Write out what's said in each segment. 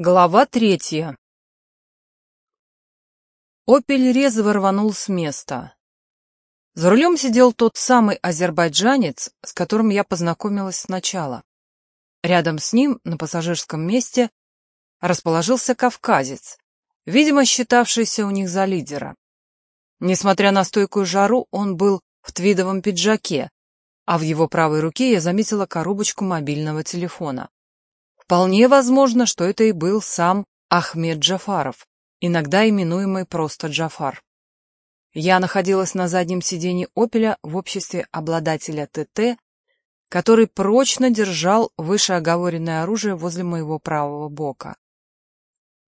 Глава третья. Опель резво рванул с места. За рулем сидел тот самый азербайджанец, с которым я познакомилась сначала. Рядом с ним, на пассажирском месте, расположился кавказец, видимо, считавшийся у них за лидера. Несмотря на стойкую жару, он был в твидовом пиджаке, а в его правой руке я заметила коробочку мобильного телефона. Вполне возможно, что это и был сам Ахмед Джафаров, иногда именуемый просто Джафар. Я находилась на заднем сиденье «Опеля» в обществе обладателя ТТ, который прочно держал вышеоговоренное оружие возле моего правого бока.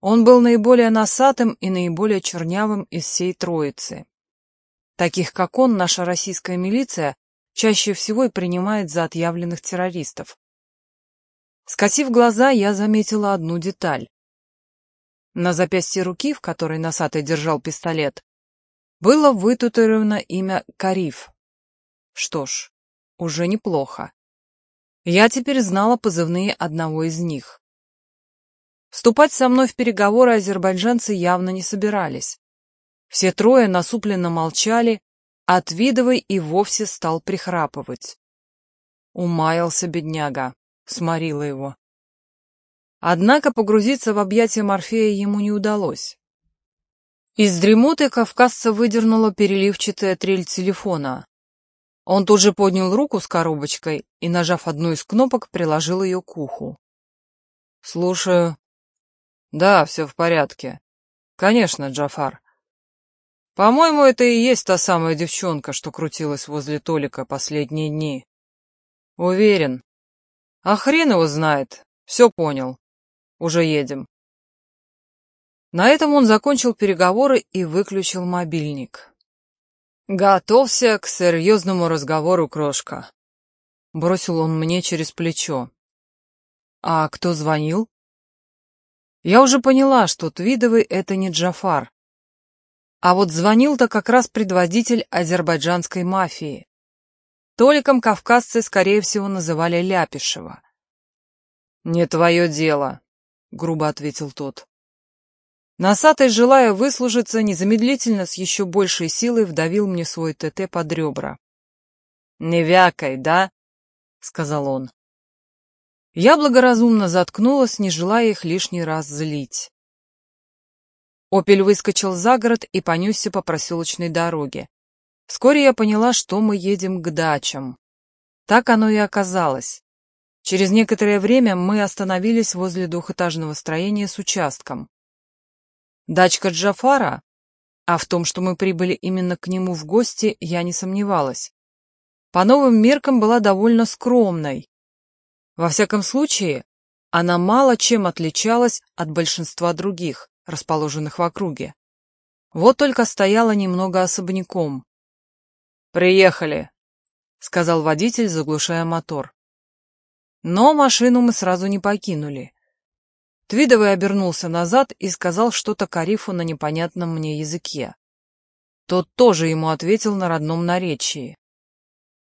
Он был наиболее носатым и наиболее чернявым из всей троицы. Таких, как он, наша российская милиция чаще всего и принимает за отъявленных террористов. Скосив глаза, я заметила одну деталь. На запястье руки, в которой носатый держал пистолет, было вытатуировано имя Кариф. Что ж, уже неплохо. Я теперь знала позывные одного из них. Вступать со мной в переговоры азербайджанцы явно не собирались. Все трое насупленно молчали, а Твидовый и вовсе стал прихрапывать. Умаялся бедняга сморила его. Однако погрузиться в объятия Морфея ему не удалось. Из дремоты кавказца выдернула переливчатая трель телефона. Он тут же поднял руку с коробочкой и, нажав одну из кнопок, приложил ее к уху. «Слушаю». «Да, все в порядке». «Конечно, Джафар». «По-моему, это и есть та самая девчонка, что крутилась возле Толика последние дни». «Уверен, а хрен его знает. Все понял. Уже едем. На этом он закончил переговоры и выключил мобильник. «Готовься к серьезному разговору, крошка», — бросил он мне через плечо. «А кто звонил?» Я уже поняла, что Твидовый — это не Джафар. А вот звонил-то как раз предводитель азербайджанской мафии. Толиком кавказцы, скорее всего, называли Ляпишева. «Не твое дело», — грубо ответил тот. Носатый, желая выслужиться, незамедлительно с еще большей силой вдавил мне свой ТТ под ребра. «Не вякай, да?» — сказал он. Я благоразумно заткнулась, не желая их лишний раз злить. Опель выскочил за город и понесся по проселочной дороге. Вскоре я поняла, что мы едем к дачам. Так оно и оказалось. Через некоторое время мы остановились возле двухэтажного строения с участком. Дачка Джафара, а в том, что мы прибыли именно к нему в гости, я не сомневалась. По новым меркам была довольно скромной. Во всяком случае, она мало чем отличалась от большинства других, расположенных в округе. Вот только стояла немного особняком. «Приехали», — сказал водитель, заглушая мотор. Но машину мы сразу не покинули. Твидовый обернулся назад и сказал что-то Карифу на непонятном мне языке. Тот тоже ему ответил на родном наречии.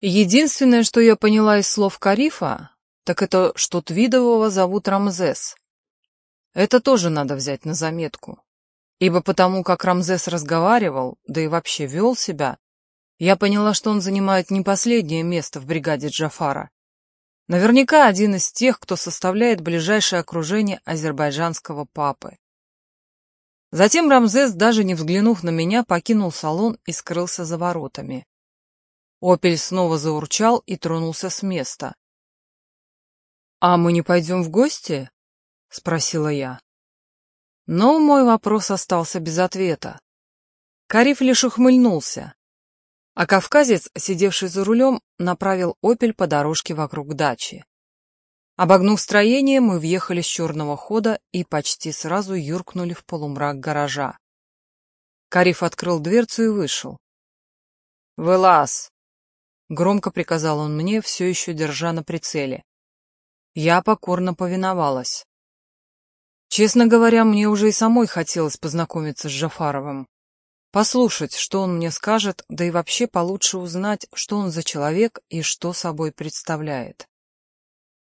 Единственное, что я поняла из слов Карифа, так это, что Твидового зовут Рамзес. Это тоже надо взять на заметку, ибо потому, как Рамзес разговаривал, да и вообще вел себя, я поняла, что он занимает не последнее место в бригаде Джафара. Наверняка один из тех, кто составляет ближайшее окружение азербайджанского папы. Затем Рамзес, даже не взглянув на меня, покинул салон и скрылся за воротами. Опель снова заурчал и тронулся с места. «А мы не пойдем в гости?» — спросила я. Но мой вопрос остался без ответа. Кариф лишь ухмыльнулся. А кавказец, сидевший за рулем, направил «Опель» по дорожке вокруг дачи. Обогнув строение, мы въехали с черного хода и почти сразу юркнули в полумрак гаража. Кариф открыл дверцу и вышел. «Вылаз!» — громко приказал он мне, все еще держа на прицеле. Я покорно повиновалась. Честно говоря, мне уже и самой хотелось познакомиться с Жафаровым послушать, что он мне скажет, да и вообще получше узнать, что он за человек и что собой представляет.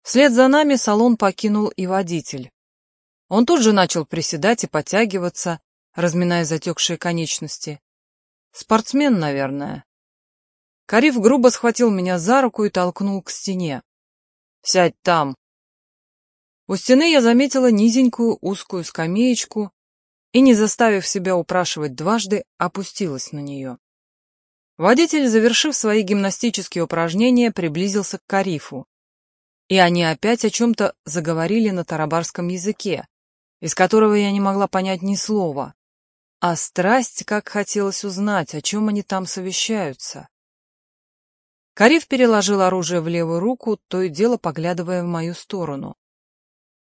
Вслед за нами салон покинул и водитель. Он тут же начал приседать и подтягиваться, разминая затекшие конечности. Спортсмен, наверное. Кариф грубо схватил меня за руку и толкнул к стене. «Сядь там!» У стены я заметила низенькую узкую скамеечку, и, не заставив себя упрашивать дважды, опустилась на нее. Водитель, завершив свои гимнастические упражнения, приблизился к Карифу, и они опять о чем-то заговорили на тарабарском языке, из которого я не могла понять ни слова. А страсть, как хотелось узнать, о чем они там совещаются. Кариф переложил оружие в левую руку, то и дело поглядывая в мою сторону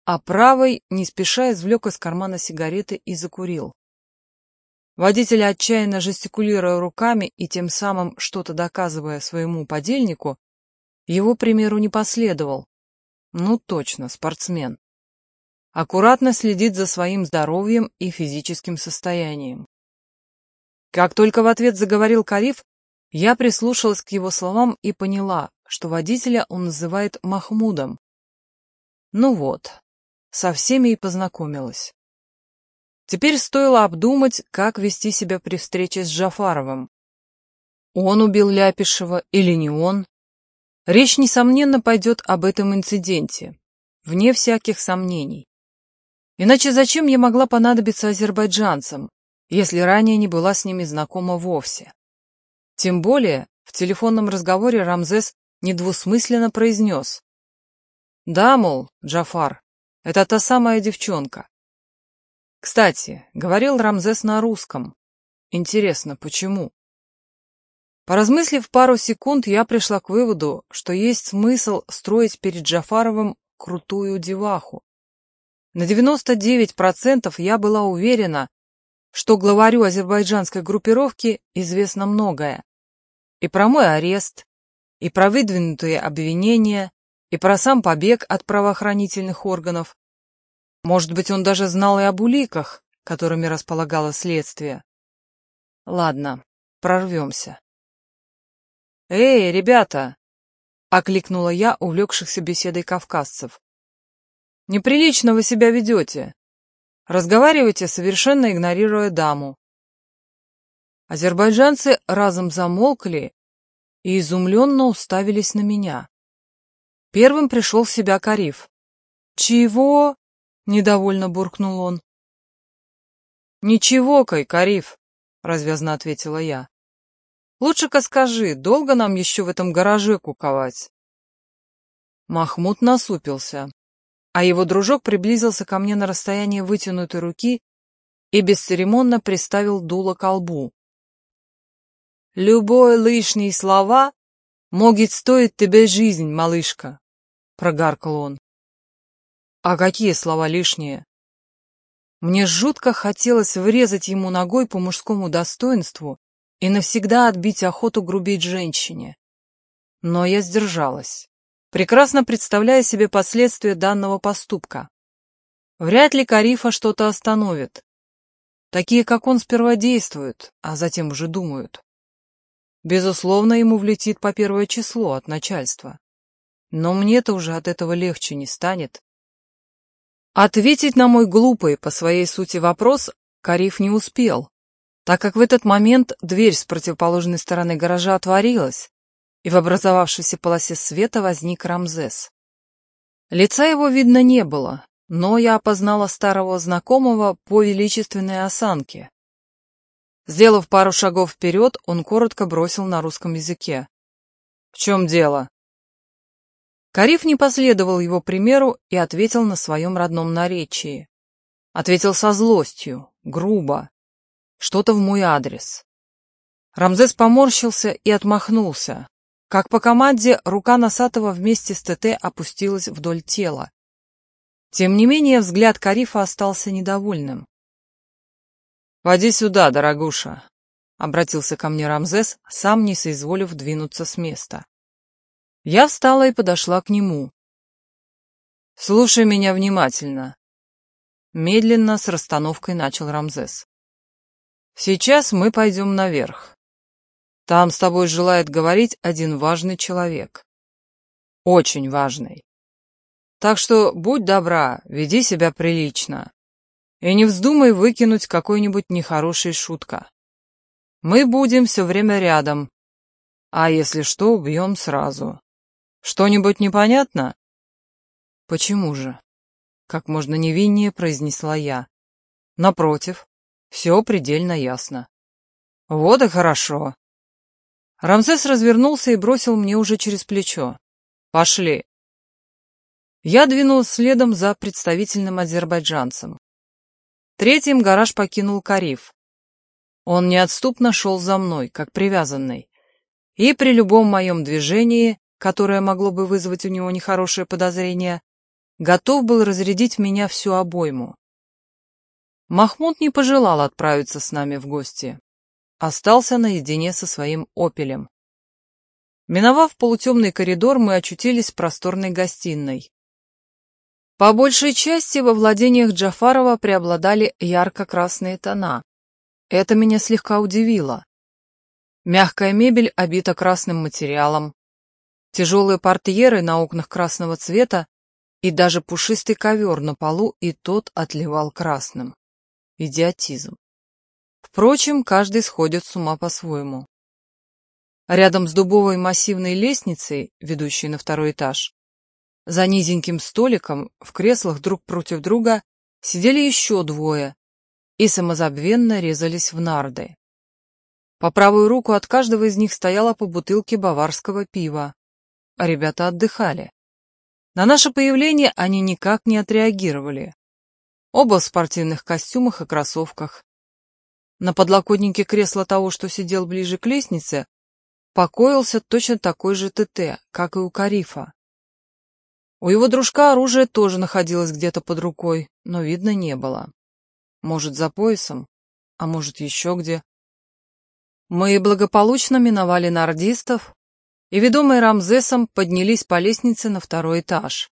а правой не спеша извлек из кармана сигареты и закурил. Водитель, отчаянно жестикулируя руками и тем самым что-то доказывая своему подельнику, его примеру не последовал. Ну точно, спортсмен. Аккуратно следит за своим здоровьем и физическим состоянием. Как только в ответ заговорил Кариф, я прислушалась к его словам и поняла, что водителя он называет Махмудом. Ну вот, со всеми и познакомилась. Теперь стоило обдумать, как вести себя при встрече с Джафаровым. Он убил Ляпишева или не он? Речь, несомненно, пойдет об этом инциденте, вне всяких сомнений. Иначе зачем я могла понадобиться азербайджанцам, если ранее не была с ними знакома вовсе? Тем более, в телефонном разговоре Рамзес недвусмысленно произнес. «Да, мол, Джафар, это та самая девчонка. Кстати, говорил Рамзес на русском. Интересно, почему? Поразмыслив пару секунд, я пришла к выводу, что есть смысл строить перед Джафаровым крутую деваху. На 99% я была уверена, что главарю азербайджанской группировки известно многое. И про мой арест, и про выдвинутые обвинения, и про сам побег от правоохранительных органов. Может быть, он даже знал и об уликах, которыми располагало следствие. Ладно, прорвемся. «Эй, ребята!» — окликнула я увлекшихся беседой кавказцев. «Неприлично вы себя ведете. Разговаривайте, совершенно игнорируя даму». Азербайджанцы разом замолкли и изумленно уставились на меня. Первым пришел в себя Кариф. «Чего?» — недовольно буркнул он. «Ничего, Кай, Кариф», — развязно ответила я. «Лучше-ка скажи, долго нам еще в этом гараже куковать?» Махмуд насупился, а его дружок приблизился ко мне на расстояние вытянутой руки и бесцеремонно приставил дуло к лбу. «Любой лишние слова могут стоить тебе жизнь, малышка», — прогаркал он. «А какие слова лишние?» Мне жутко хотелось врезать ему ногой по мужскому достоинству и навсегда отбить охоту грубить женщине. Но я сдержалась, прекрасно представляя себе последствия данного поступка. Вряд ли Карифа что-то остановит. Такие, как он, сперва действуют, а затем уже думают. Безусловно, ему влетит по первое число от начальства но мне-то уже от этого легче не станет. Ответить на мой глупый по своей сути вопрос Кариф не успел, так как в этот момент дверь с противоположной стороны гаража отворилась, и в образовавшейся полосе света возник Рамзес. Лица его видно не было, но я опознала старого знакомого по величественной осанке. Сделав пару шагов вперед, он коротко бросил на русском языке. «В чем дело?» Кариф не последовал его примеру и ответил на своем родном наречии. Ответил со злостью, грубо, что-то в мой адрес. Рамзес поморщился и отмахнулся. Как по команде, рука Носатого вместе с ТТ опустилась вдоль тела. Тем не менее, взгляд Карифа остался недовольным. «Води сюда, дорогуша», — обратился ко мне Рамзес, сам не соизволив двинуться с места. Я встала и подошла к нему. «Слушай меня внимательно», — медленно с расстановкой начал Рамзес. «Сейчас мы пойдем наверх. Там с тобой желает говорить один важный человек. Очень важный. Так что будь добра, веди себя прилично. И не вздумай выкинуть какой-нибудь нехорошей шутка. Мы будем все время рядом, а если что, убьем сразу». «Что-нибудь непонятно?» «Почему же?» — как можно невиннее произнесла я. «Напротив, все предельно ясно». «Вот и хорошо». Рамсес развернулся и бросил мне уже через плечо. «Пошли». Я двинулась следом за представительным азербайджанцем. Третьим гараж покинул Кариф. Он неотступно шел за мной, как привязанный, и при любом моем движении которое могло бы вызвать у него нехорошее подозрение, готов был разрядить меня всю обойму. Махмуд не пожелал отправиться с нами в гости. Остался наедине со своим «Опелем». Миновав полутемный коридор, мы очутились в просторной гостиной. По большей части во владениях Джафарова преобладали ярко-красные тона. Это меня слегка удивило. Мягкая мебель обита красным материалом, тяжелые портьеры на окнах красного цвета и даже пушистый ковер на полу, и тот отливал красным. Идиотизм. Впрочем, каждый сходит с ума по-своему. Рядом с дубовой массивной лестницей, ведущей на второй этаж, за низеньким столиком в креслах друг против друга сидели еще двое и самозабвенно резались в нарды. По правую руку от каждого из них стояла по бутылке баварского пива, а Ребята отдыхали. На наше появление они никак не отреагировали. Оба в спортивных костюмах и кроссовках. На подлокотнике кресла того, что сидел ближе к лестнице, покоился точно такой же ТТ, как и у Карифа. У его дружка оружие тоже находилось где-то под рукой, но видно не было. Может, за поясом, а может, еще где. Мы благополучно миновали нардистов, и, ведомые Рамзесом, поднялись по лестнице на второй этаж.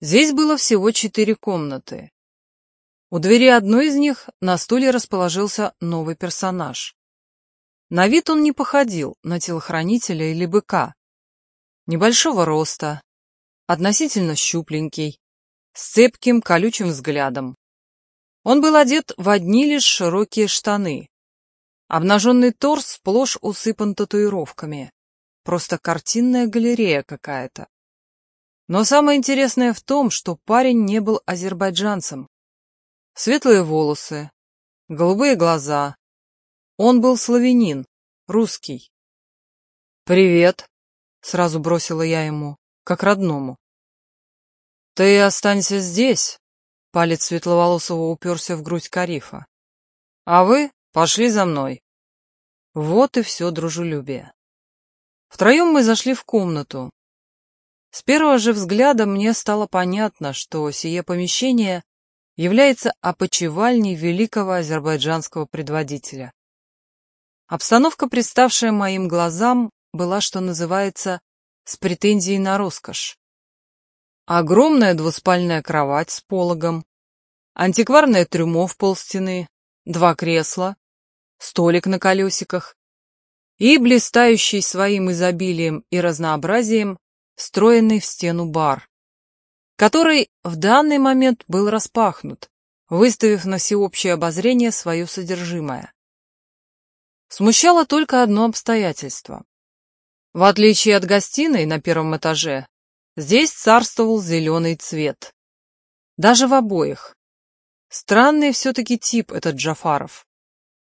Здесь было всего четыре комнаты. У двери одной из них на стуле расположился новый персонаж. На вид он не походил на телохранителя или быка. Небольшого роста, относительно щупленький, с цепким колючим взглядом. Он был одет в одни лишь широкие штаны. Обнаженный торс сплошь усыпан татуировками. Просто картинная галерея какая-то. Но самое интересное в том, что парень не был азербайджанцем. Светлые волосы, голубые глаза. Он был славянин, русский. «Привет», — сразу бросила я ему, как родному. «Ты останься здесь», — палец светловолосого уперся в грудь Карифа. «А вы пошли за мной». Вот и все дружелюбие. Втроем мы зашли в комнату. С первого же взгляда мне стало понятно, что сие помещение является опочивальней великого азербайджанского предводителя. Обстановка, представшая моим глазам, была, что называется, с претензией на роскошь. Огромная двуспальная кровать с пологом, антикварное трюмо в полстены, два кресла, столик на колесиках, и блистающий своим изобилием и разнообразием встроенный в стену бар, который в данный момент был распахнут, выставив на всеобщее обозрение свое содержимое. Смущало только одно обстоятельство. В отличие от гостиной на первом этаже, здесь царствовал зеленый цвет. Даже в обоих. Странный все-таки тип этот Джафаров.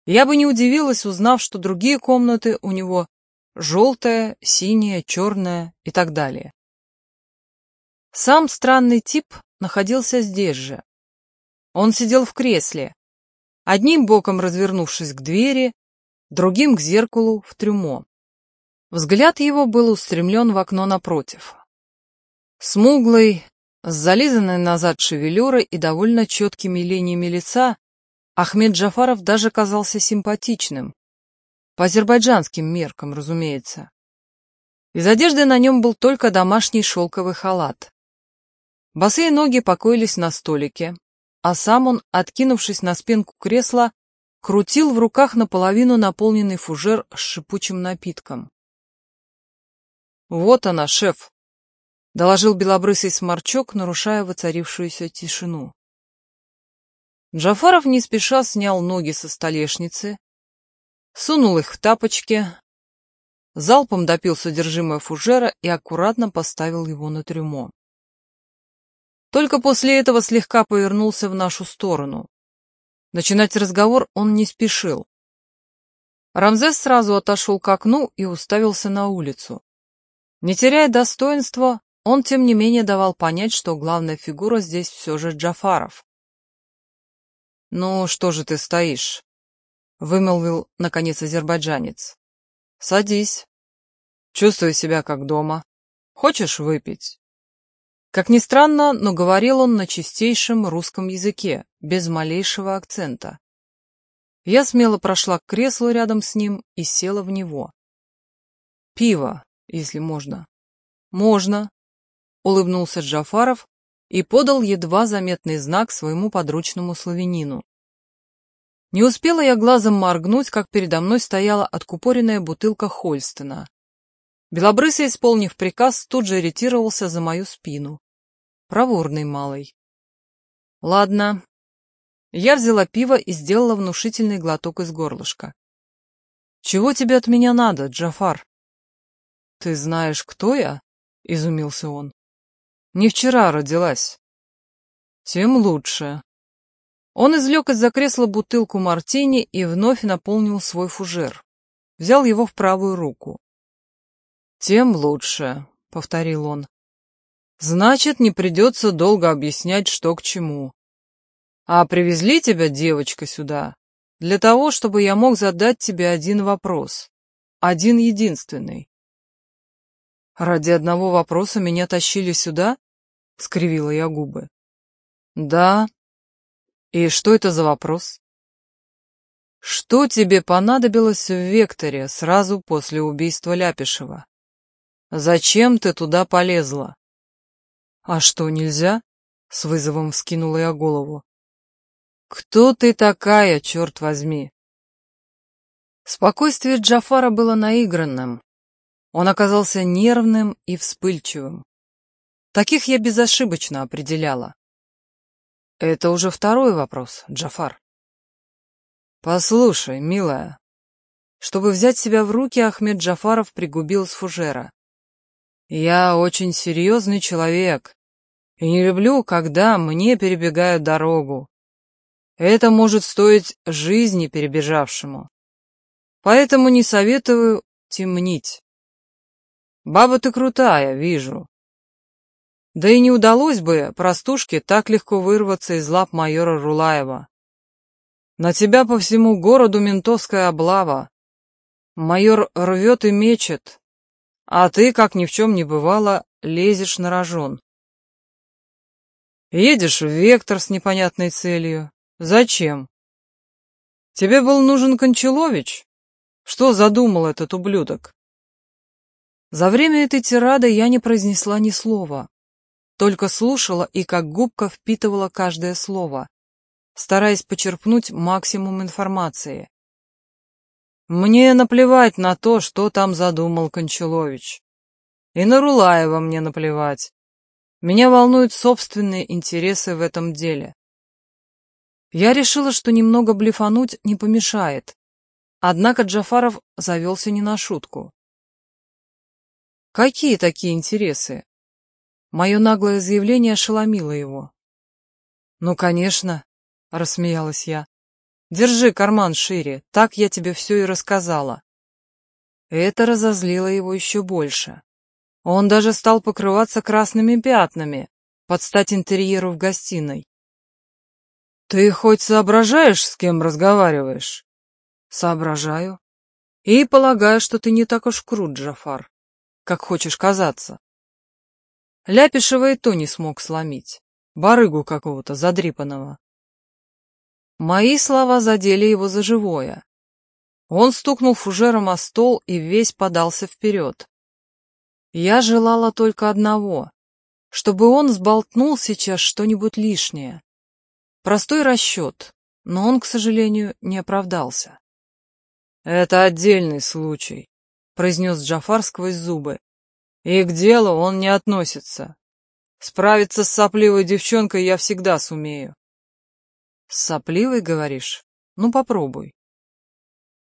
Я бы не удивилась, узнав, что другие комнаты у него желтая, синяя, черная и так далее. Сам странный тип находился здесь же. Он сидел в кресле, одним боком развернувшись к двери, другим к зеркалу в трюмо. Взгляд его был устремлен в окно напротив. Смуглый, с зализанной назад шевелюрой и довольно четкими линиями лица, Ахмед Джафаров даже казался симпатичным. По азербайджанским меркам, разумеется. Из одежды на нем был только домашний шелковый халат. Босые ноги покоились на столике, а сам он, откинувшись на спинку кресла, крутил в руках наполовину наполненный фужер с шипучим напитком. «Вот она, шеф!» — доложил белобрысый сморчок, нарушая воцарившуюся тишину. Джафаров не спеша снял ноги со столешницы, сунул их в тапочки, залпом допил содержимое фужера и аккуратно поставил его на трюмо. Только после этого слегка повернулся в нашу сторону. Начинать разговор он не спешил. Рамзес сразу отошел к окну и уставился на улицу. Не теряя достоинства, он, тем не менее, давал понять, что главная фигура здесь все же Джафаров. «Ну, что же ты стоишь?» — вымолвил, наконец, азербайджанец. «Садись. Чувствую себя как дома. Хочешь выпить?» Как ни странно, но говорил он на чистейшем русском языке, без малейшего акцента. Я смело прошла к креслу рядом с ним и села в него. «Пиво, если можно». «Можно», — улыбнулся Джафаров, и подал едва заметный знак своему подручному славянину. Не успела я глазом моргнуть, как передо мной стояла откупоренная бутылка Хольстена. Белобрысый, исполнив приказ, тут же ретировался за мою спину. Проворный малый. Ладно. Я взяла пиво и сделала внушительный глоток из горлышка. Чего тебе от меня надо, Джафар? Ты знаешь, кто я? Изумился он не вчера родилась. Тем лучше. Он извлек из-за кресла бутылку мартини и вновь наполнил свой фужер. Взял его в правую руку. Тем лучше, повторил он. Значит, не придется долго объяснять, что к чему. А привезли тебя, девочка, сюда для того, чтобы я мог задать тебе один вопрос. Один единственный. Ради одного вопроса меня тащили сюда? — скривила я губы. «Да? И что это за вопрос?» «Что тебе понадобилось в Векторе сразу после убийства Ляпишева? Зачем ты туда полезла?» «А что, нельзя?» — с вызовом вскинула я голову. «Кто ты такая, черт возьми?» Спокойствие Джафара было наигранным. Он оказался нервным и вспыльчивым. Таких я безошибочно определяла. Это уже второй вопрос, Джафар. Послушай, милая. Чтобы взять себя в руки, Ахмед Джафаров пригубил с фужера. Я очень серьезный человек и не люблю, когда мне перебегают дорогу. Это может стоить жизни перебежавшему. Поэтому не советую темнить. Баба ты крутая, вижу. Да и не удалось бы простушке так легко вырваться из лап майора Рулаева. На тебя по всему городу ментовская облава. Майор рвет и мечет, а ты, как ни в чем не бывало, лезешь на рожон. Едешь в вектор с непонятной целью. Зачем? Тебе был нужен Кончалович? Что задумал этот ублюдок? За время этой тирады я не произнесла ни слова только слушала и как губка впитывала каждое слово, стараясь почерпнуть максимум информации. «Мне наплевать на то, что там задумал Кончалович. И на Рулаева мне наплевать. Меня волнуют собственные интересы в этом деле. Я решила, что немного блефануть не помешает. Однако Джафаров завелся не на шутку. «Какие такие интересы?» Мое наглое заявление ошеломило его. «Ну, конечно», — рассмеялась я. «Держи карман шире, так я тебе все и рассказала». Это разозлило его еще больше. Он даже стал покрываться красными пятнами под стать интерьеру в гостиной. «Ты хоть соображаешь, с кем разговариваешь?» «Соображаю. И полагаю, что ты не так уж крут, Джафар, как хочешь казаться. Ляпишева и то не смог сломить. Барыгу какого-то задрипанного. Мои слова задели его за живое. Он стукнул фужером о стол и весь подался вперед. Я желала только одного — чтобы он сболтнул сейчас что-нибудь лишнее. Простой расчет, но он, к сожалению, не оправдался. «Это отдельный случай», — произнес Джафар сквозь зубы. И к делу он не относится. Справиться с сопливой девчонкой я всегда сумею. С сопливой, говоришь? Ну, попробуй.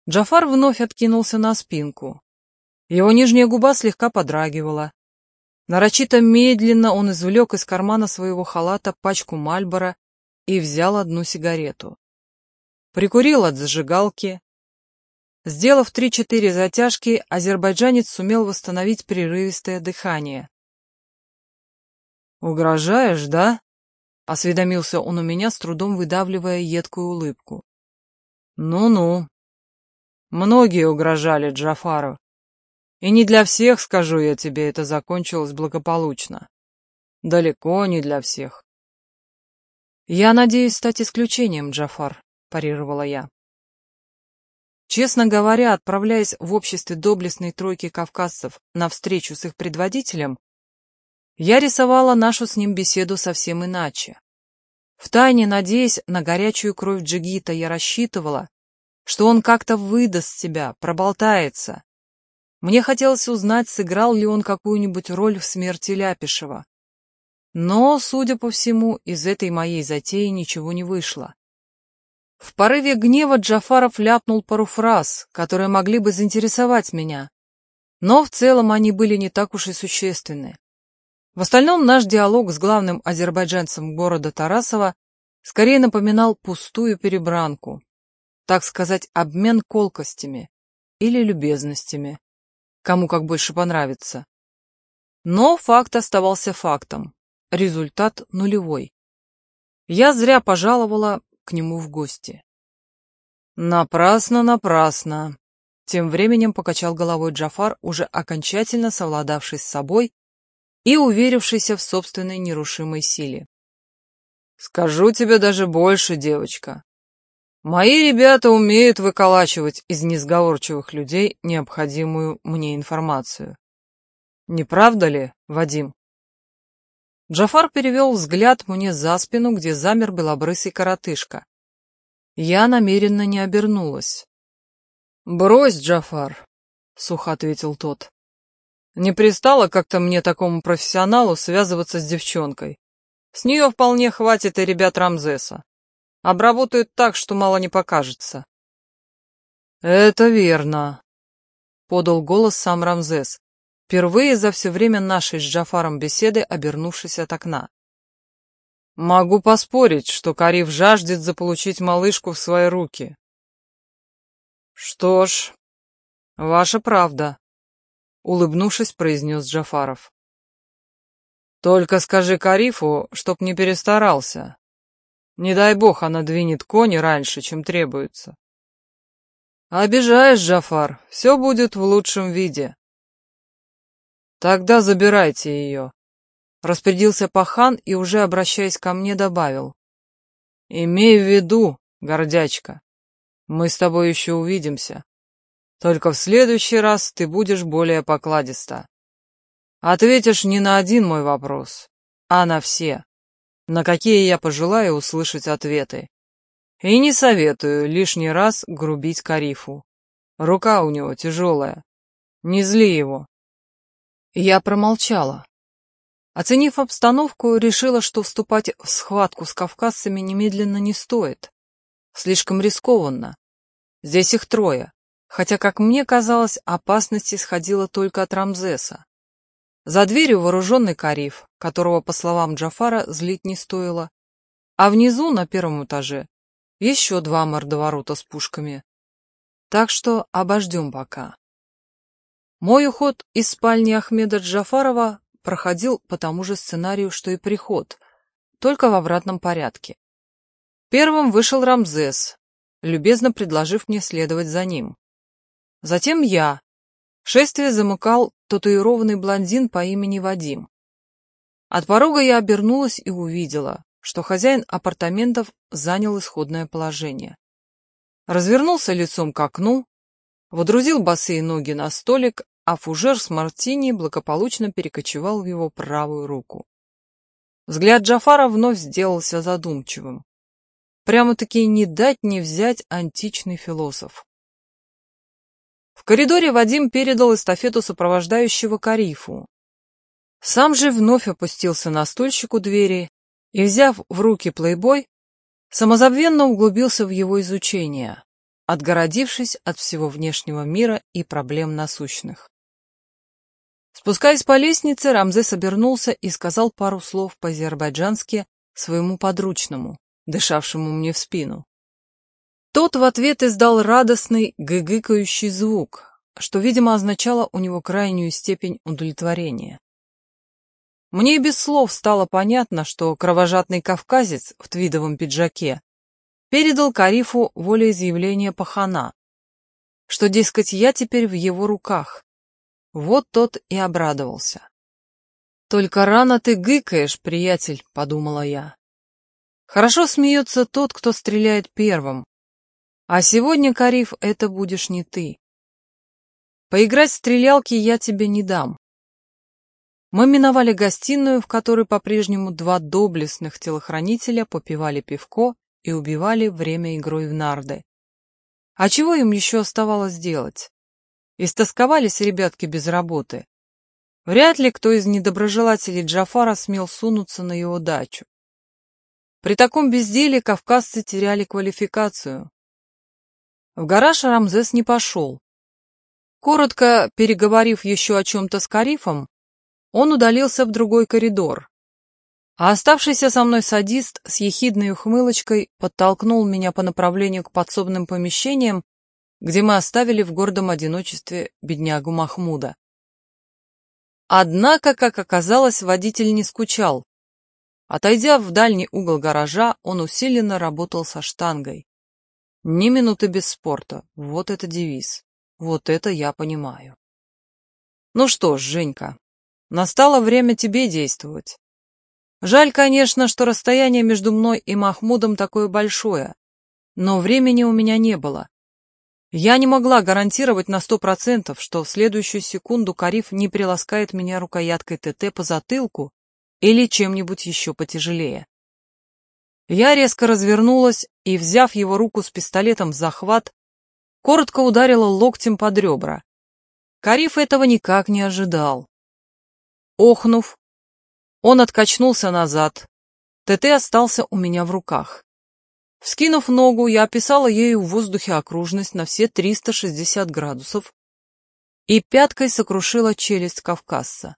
Джафар вновь откинулся на спинку. Его нижняя губа слегка подрагивала. Нарочито медленно он извлек из кармана своего халата пачку Мальбора и взял одну сигарету. Прикурил от зажигалки, Сделав 3-4 затяжки, азербайджанец сумел восстановить прерывистое дыхание. «Угрожаешь, да?» — осведомился он у меня, с трудом выдавливая едкую улыбку. «Ну-ну. Многие угрожали Джафару. И не для всех, скажу я тебе, это закончилось благополучно. Далеко не для всех». «Я надеюсь стать исключением, Джафар», — парировала я. Честно говоря, отправляясь в обществе доблестной тройки кавказцев на встречу с их предводителем, я рисовала нашу с ним беседу совсем иначе. Втайне надеясь на горячую кровь джигита, я рассчитывала, что он как-то выдаст себя, проболтается. Мне хотелось узнать, сыграл ли он какую-нибудь роль в смерти Ляпишева. Но, судя по всему, из этой моей затеи ничего не вышло. В порыве гнева Джафаров ляпнул пару фраз, которые могли бы заинтересовать меня, но в целом они были не так уж и существенны. В остальном наш диалог с главным азербайджанцем города Тарасова скорее напоминал пустую перебранку, так сказать, обмен колкостями или любезностями, кому как больше понравится. Но факт оставался фактом, результат нулевой. Я зря пожаловала к нему в гости. «Напрасно, напрасно!» Тем временем покачал головой Джафар, уже окончательно совладавшись с собой и уверившийся в собственной нерушимой силе. «Скажу тебе даже больше, девочка. Мои ребята умеют выколачивать из несговорчивых людей необходимую мне информацию. Не правда ли, Вадим?» Джафар перевел взгляд мне за спину, где замер белобрысый коротышка. Я намеренно не обернулась. «Брось, Джафар!» — сухо ответил тот. «Не пристало как-то мне такому профессионалу связываться с девчонкой. С нее вполне хватит и ребят Рамзеса. Обработают так, что мало не покажется». «Это верно», — подал голос сам Рамзес. Впервые за все время нашей с Джафаром беседы, обернувшись от окна. «Могу поспорить, что Кариф жаждет заполучить малышку в свои руки». «Что ж, ваша правда», — улыбнувшись, произнес Джафаров. «Только скажи Карифу, чтоб не перестарался. Не дай бог она двинет кони раньше, чем требуется». «Обижаешь, Джафар, все будет в лучшем виде», Тогда забирайте ее, — распорядился пахан и уже, обращаясь ко мне, добавил. Имей в виду, гордячка, мы с тобой еще увидимся. Только в следующий раз ты будешь более покладиста. Ответишь не на один мой вопрос, а на все, на какие я пожелаю услышать ответы. И не советую лишний раз грубить Карифу. Рука у него тяжелая. Не зли его, я промолчала. Оценив обстановку, решила, что вступать в схватку с кавказцами немедленно не стоит. Слишком рискованно. Здесь их трое, хотя, как мне казалось, опасность исходила только от Рамзеса. За дверью вооруженный Кариф, которого, по словам Джафара, злить не стоило, а внизу, на первом этаже, еще два мордоворота с пушками. Так что обождем пока. Мой уход из спальни Ахмеда Джафарова проходил по тому же сценарию, что и приход, только в обратном порядке. Первым вышел Рамзес, любезно предложив мне следовать за ним. Затем я. Шествие замыкал татуированный блондин по имени Вадим. От порога я обернулась и увидела, что хозяин апартаментов занял исходное положение. Развернулся лицом к окну, водрузил босые ноги на столик, а фужер с мартини благополучно перекочевал в его правую руку. Взгляд Джафара вновь сделался задумчивым. Прямо-таки не дать не взять античный философ. В коридоре Вадим передал эстафету сопровождающего Карифу. Сам же вновь опустился на стульчик у двери и, взяв в руки плейбой, самозабвенно углубился в его изучение, отгородившись от всего внешнего мира и проблем насущных. Спускаясь по лестнице, Рамзес обернулся и сказал пару слов по-азербайджански своему подручному, дышавшему мне в спину. Тот в ответ издал радостный, гыгыкающий звук, что, видимо, означало у него крайнюю степень удовлетворения. Мне без слов стало понятно, что кровожадный кавказец в твидовом пиджаке передал Карифу волеизъявление пахана, что, дескать, я теперь в его руках, вот тот и обрадовался. «Только рано ты гыкаешь, приятель», — подумала я. «Хорошо смеется тот, кто стреляет первым. А сегодня, Кариф, это будешь не ты. Поиграть в стрелялки я тебе не дам». Мы миновали гостиную, в которой по-прежнему два доблестных телохранителя попивали пивко и убивали время игрой в нарды. А чего им еще оставалось делать? Истосковались ребятки без работы. Вряд ли кто из недоброжелателей Джафара смел сунуться на его дачу. При таком безделе кавказцы теряли квалификацию. В гараж Рамзес не пошел. Коротко переговорив еще о чем-то с Карифом, он удалился в другой коридор. А оставшийся со мной садист с ехидной ухмылочкой подтолкнул меня по направлению к подсобным помещениям где мы оставили в гордом одиночестве беднягу Махмуда. Однако, как оказалось, водитель не скучал. Отойдя в дальний угол гаража, он усиленно работал со штангой. Ни минуты без спорта, вот это девиз, вот это я понимаю. Ну что ж, Женька, настало время тебе действовать. Жаль, конечно, что расстояние между мной и Махмудом такое большое, но времени у меня не было. Я не могла гарантировать на сто процентов, что в следующую секунду Кариф не приласкает меня рукояткой ТТ по затылку или чем-нибудь еще потяжелее. Я резко развернулась и, взяв его руку с пистолетом в захват, коротко ударила локтем под ребра. Кариф этого никак не ожидал. Охнув, он откачнулся назад. ТТ остался у меня в руках. Вскинув ногу, я описала ею в воздухе окружность на все 360 градусов и пяткой сокрушила челюсть Кавказца.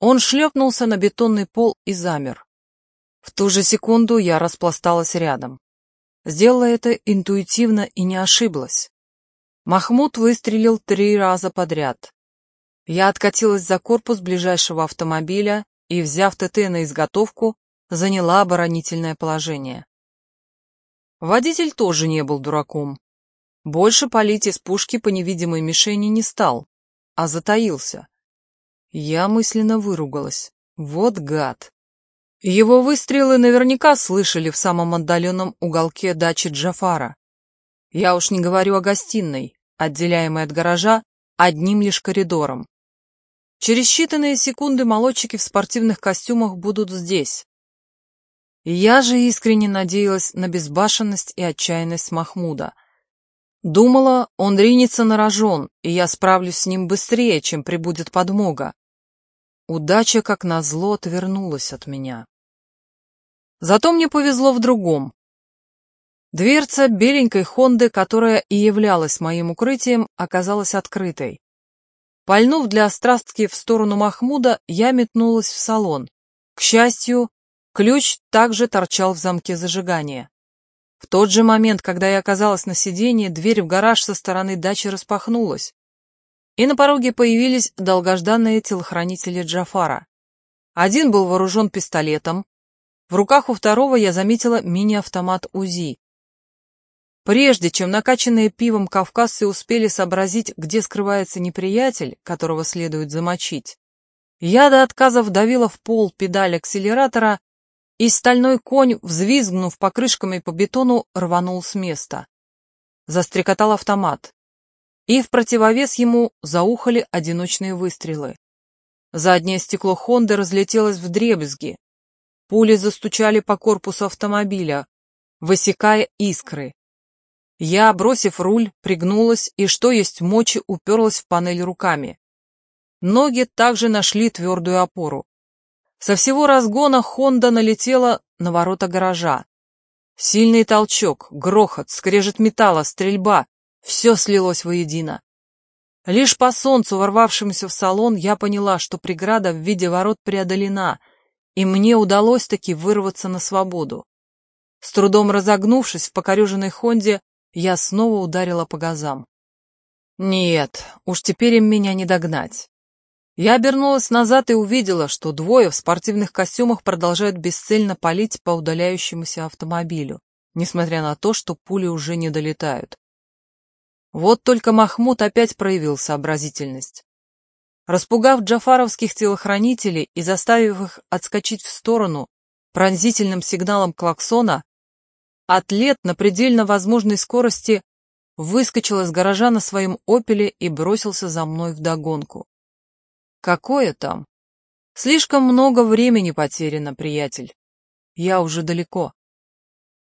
Он шлепнулся на бетонный пол и замер. В ту же секунду я распласталась рядом. Сделала это интуитивно и не ошиблась. Махмуд выстрелил три раза подряд. Я откатилась за корпус ближайшего автомобиля и, взяв ТТ на изготовку, заняла оборонительное положение. Водитель тоже не был дураком. Больше палить из пушки по невидимой мишени не стал, а затаился. Я мысленно выругалась. Вот гад. Его выстрелы наверняка слышали в самом отдаленном уголке дачи Джафара. Я уж не говорю о гостиной, отделяемой от гаража одним лишь коридором. Через считанные секунды молодчики в спортивных костюмах будут здесь, я же искренне надеялась на безбашенность и отчаянность Махмуда. Думала, он ринется на рожон, и я справлюсь с ним быстрее, чем прибудет подмога. Удача, как назло, отвернулась от меня. Зато мне повезло в другом. Дверца беленькой «Хонды», которая и являлась моим укрытием, оказалась открытой. Пальнув для острастки в сторону Махмуда, я метнулась в салон. К счастью, Ключ также торчал в замке зажигания. В тот же момент, когда я оказалась на сиденье, дверь в гараж со стороны дачи распахнулась, и на пороге появились долгожданные телохранители Джафара. Один был вооружен пистолетом, в руках у второго я заметила мини-автомат УЗИ. Прежде чем накачанные пивом кавказцы успели сообразить, где скрывается неприятель, которого следует замочить, я до отказа вдавила в пол педаль акселератора, и стальной конь, взвизгнув покрышками по бетону, рванул с места. Застрекотал автомат. И в противовес ему заухали одиночные выстрелы. Заднее стекло Хонды разлетелось в дребезги. Пули застучали по корпусу автомобиля, высекая искры. Я, бросив руль, пригнулась и, что есть мочи, уперлась в панель руками. Ноги также нашли твердую опору. Со всего разгона Хонда налетела на ворота гаража. Сильный толчок, грохот, скрежет металла, стрельба — все слилось воедино. Лишь по солнцу, ворвавшемуся в салон, я поняла, что преграда в виде ворот преодолена, и мне удалось таки вырваться на свободу. С трудом разогнувшись в покореженной Хонде, я снова ударила по газам. Нет, уж теперь им меня не догнать. Я обернулась назад и увидела, что двое в спортивных костюмах продолжают бесцельно палить по удаляющемуся автомобилю, несмотря на то, что пули уже не долетают. Вот только Махмуд опять проявил сообразительность. Распугав джафаровских телохранителей и заставив их отскочить в сторону пронзительным сигналом клаксона, атлет на предельно возможной скорости выскочил из гаража на своем «Опеле» и бросился за мной вдогонку. Какое там? Слишком много времени потеряно, приятель. Я уже далеко.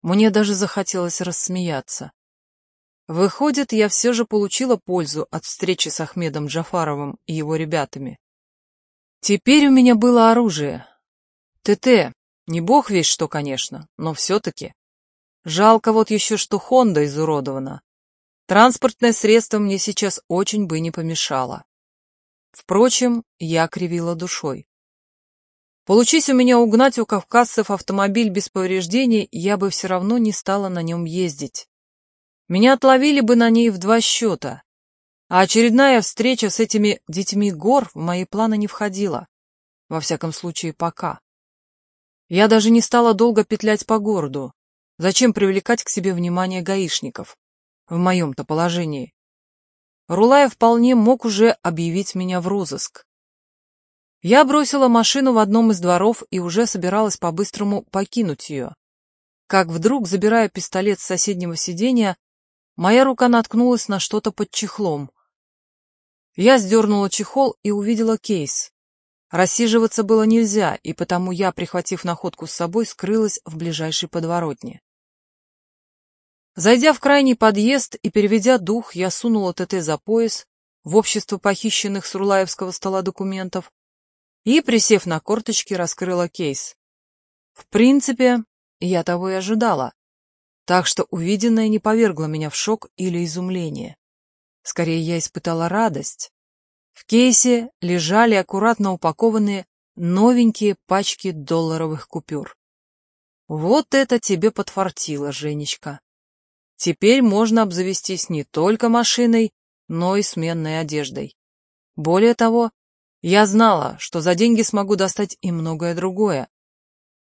Мне даже захотелось рассмеяться. Выходит, я все же получила пользу от встречи с Ахмедом Джафаровым и его ребятами. Теперь у меня было оружие. ТТ, не бог весь что, конечно, но все-таки. Жалко вот еще, что Хонда изуродована. Транспортное средство мне сейчас очень бы не помешало. Впрочем, я кривила душой. Получись у меня угнать у кавказцев автомобиль без повреждений, я бы все равно не стала на нем ездить. Меня отловили бы на ней в два счета. А очередная встреча с этими детьми гор в мои планы не входила. Во всяком случае, пока. Я даже не стала долго петлять по городу. Зачем привлекать к себе внимание гаишников? В моем-то положении. Рулая вполне мог уже объявить меня в розыск. Я бросила машину в одном из дворов и уже собиралась по-быстрому покинуть ее. Как вдруг, забирая пистолет с соседнего сиденья, моя рука наткнулась на что-то под чехлом. Я сдернула чехол и увидела кейс. Рассиживаться было нельзя, и потому я, прихватив находку с собой, скрылась в ближайшей подворотне. Зайдя в крайний подъезд и переведя дух, я сунула ТТ за пояс в общество похищенных с Рулаевского стола документов и, присев на корточки, раскрыла кейс. В принципе, я того и ожидала, так что увиденное не повергло меня в шок или изумление. Скорее, я испытала радость. В кейсе лежали аккуратно упакованные новенькие пачки долларовых купюр. Вот это тебе подфартило, Женечка. Теперь можно обзавестись не только машиной, но и сменной одеждой. Более того, я знала, что за деньги смогу достать и многое другое.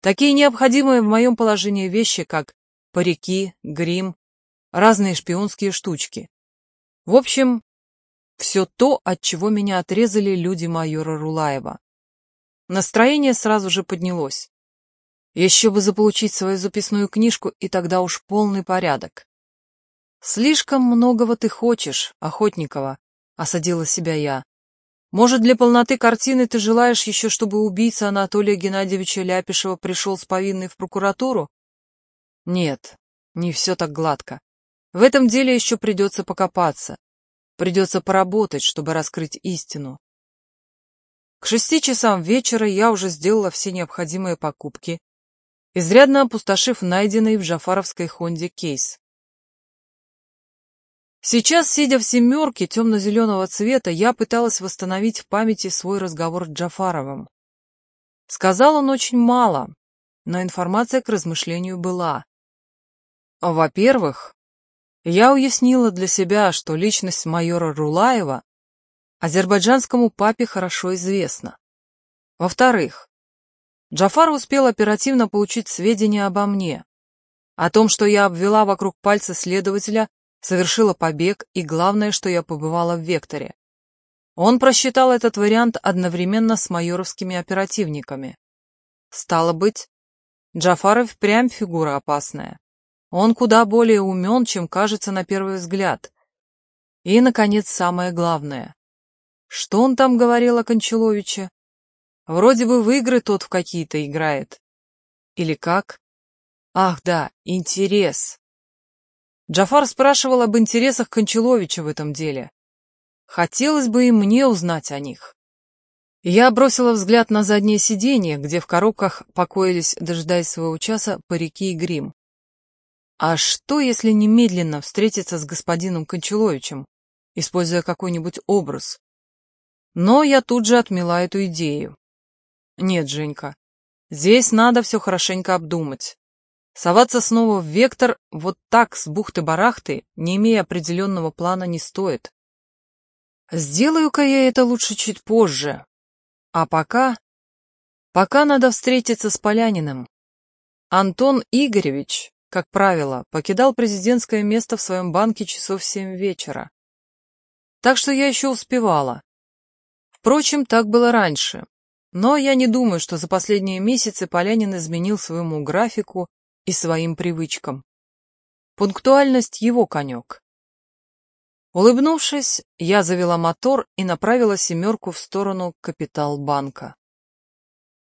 Такие необходимые в моем положении вещи, как парики, грим, разные шпионские штучки. В общем, все то, от чего меня отрезали люди майора Рулаева. Настроение сразу же поднялось. Еще бы заполучить свою записную книжку, и тогда уж полный порядок. «Слишком многого ты хочешь, Охотникова», — осадила себя я. «Может, для полноты картины ты желаешь еще, чтобы убийца Анатолия Геннадьевича Ляпишева пришел с повинной в прокуратуру?» «Нет, не все так гладко. В этом деле еще придется покопаться. Придется поработать, чтобы раскрыть истину». К шести часам вечера я уже сделала все необходимые покупки, изрядно опустошив найденный в Жафаровской Хонде кейс. Сейчас, сидя в «семерке» темно-зеленого цвета, я пыталась восстановить в памяти свой разговор с Джафаровым. Сказал он очень мало, но информация к размышлению была. Во-первых, я уяснила для себя, что личность майора Рулаева азербайджанскому папе хорошо известна. Во-вторых, Джафар успел оперативно получить сведения обо мне, о том, что я обвела вокруг пальца следователя совершила побег, и главное, что я побывала в Векторе. Он просчитал этот вариант одновременно с майоровскими оперативниками. Стало быть, Джафаров прям фигура опасная. Он куда более умен, чем кажется на первый взгляд. И, наконец, самое главное. Что он там говорил о Кончаловиче? Вроде бы в игры тот в какие-то играет. Или как? Ах да, интерес. Джафар спрашивал об интересах Кончаловича в этом деле. Хотелось бы и мне узнать о них. Я бросила взгляд на заднее сиденье, где в коробках покоились, дожидаясь своего часа, парики и грим. А что, если немедленно встретиться с господином Кончаловичем, используя какой-нибудь образ? Но я тут же отмела эту идею. Нет, Женька, здесь надо все хорошенько обдумать. Соваться снова в вектор вот так с бухты-барахты, не имея определенного плана, не стоит. Сделаю-ка я это лучше чуть позже. А пока... Пока надо встретиться с Поляниным. Антон Игоревич, как правило, покидал президентское место в своем банке часов в семь вечера. Так что я еще успевала. Впрочем, так было раньше. Но я не думаю, что за последние месяцы Полянин изменил своему графику и своим привычкам. Пунктуальность — его конек. Улыбнувшись, я завела мотор и направила «семерку» в сторону капитал банка.